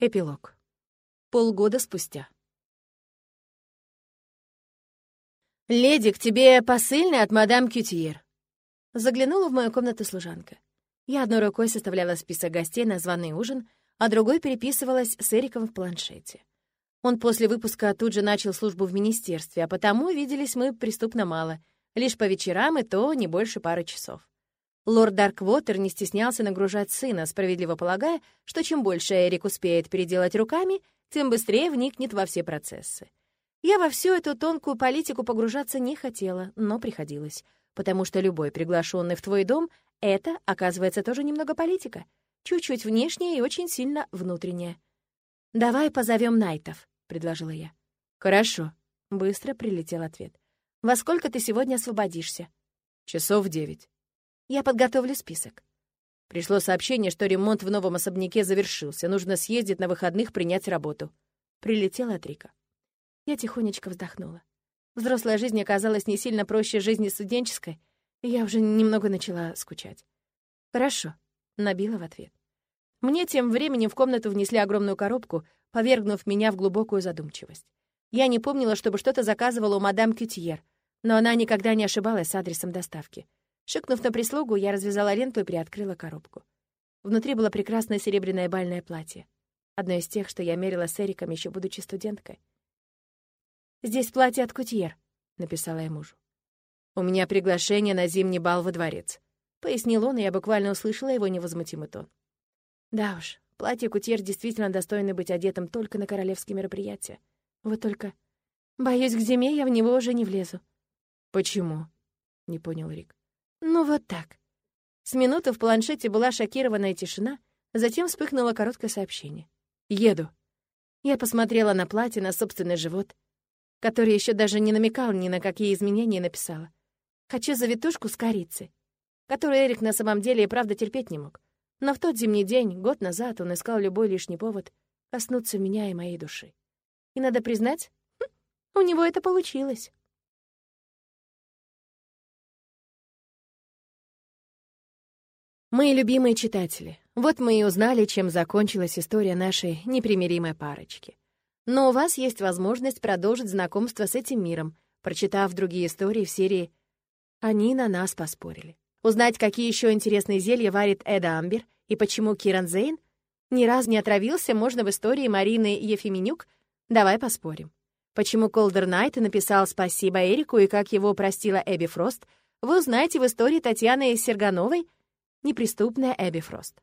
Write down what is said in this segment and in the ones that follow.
Эпилог. Полгода спустя. «Леди, к тебе посыльный от мадам Кютьер». Заглянула в мою комнату служанка. Я одной рукой составляла список гостей на званый ужин, а другой переписывалась с Эриком в планшете. Он после выпуска тут же начал службу в министерстве, а потому виделись мы преступно мало, лишь по вечерам и то не больше пары часов. Лорд Дарквотер не стеснялся нагружать сына, справедливо полагая, что чем больше Эрик успеет переделать руками, тем быстрее вникнет во все процессы. Я во всю эту тонкую политику погружаться не хотела, но приходилось, потому что любой приглашенный в твой дом — это, оказывается, тоже немного политика, чуть-чуть внешняя и очень сильно внутренняя. «Давай позовем Найтов», — предложила я. «Хорошо», — быстро прилетел ответ. «Во сколько ты сегодня освободишься?» «Часов девять». «Я подготовлю список». Пришло сообщение, что ремонт в новом особняке завершился. Нужно съездить на выходных принять работу. Прилетела от Рика. Я тихонечко вздохнула. Взрослая жизнь оказалась не сильно проще жизни студенческой, и я уже немного начала скучать. «Хорошо», — набила в ответ. Мне тем временем в комнату внесли огромную коробку, повергнув меня в глубокую задумчивость. Я не помнила, чтобы что-то заказывала у мадам Кютьер, но она никогда не ошибалась с адресом доставки. Шикнув на прислугу, я развязала ленту и приоткрыла коробку. Внутри было прекрасное серебряное бальное платье. Одно из тех, что я мерила с Эриком, еще будучи студенткой. «Здесь платье от Кутьер», — написала я мужу. «У меня приглашение на зимний бал во дворец», — пояснил он, и я буквально услышала его невозмутимый тон. Да уж, платье Кутьер действительно достойно быть одетым только на королевские мероприятия. Вот только... Боюсь, к зиме я в него уже не влезу. «Почему?» — не понял Рик. «Ну вот так». С минуты в планшете была шокированная тишина, затем вспыхнуло короткое сообщение. «Еду». Я посмотрела на платье, на собственный живот — который еще даже не намекал ни на какие изменения, написала. «Хочу завитушку с корицей», которую Эрик на самом деле и правда терпеть не мог. Но в тот зимний день, год назад, он искал любой лишний повод коснуться меня и моей души. И надо признать, хм, у него это получилось. Мои любимые читатели, вот мы и узнали, чем закончилась история нашей непримиримой парочки. Но у вас есть возможность продолжить знакомство с этим миром, прочитав другие истории в серии «Они на нас поспорили». Узнать, какие еще интересные зелья варит Эда Амбер и почему Киран Зейн ни раз не отравился, можно в истории Марины Ефименюк «Давай поспорим». Почему Колдер Найт написал «Спасибо Эрику» и как его простила Эбби Фрост, вы узнаете в истории Татьяны Сергановой «Неприступная Эбби Фрост».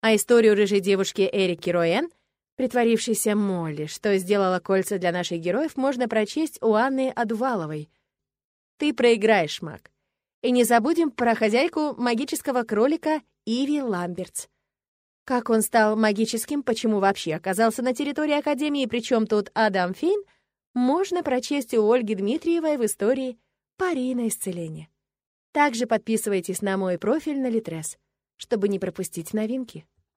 А историю рыжей девушки Эрики Роэн — притворившейся Молли, что сделала кольца для наших героев, можно прочесть у Анны Адуваловой. «Ты проиграешь, маг». И не забудем про хозяйку магического кролика Иви Ламбертс. Как он стал магическим, почему вообще оказался на территории Академии, причем тут Адам Фейн, можно прочесть у Ольги Дмитриевой в истории «Пари на исцеление». Также подписывайтесь на мой профиль на Литрес, чтобы не пропустить новинки.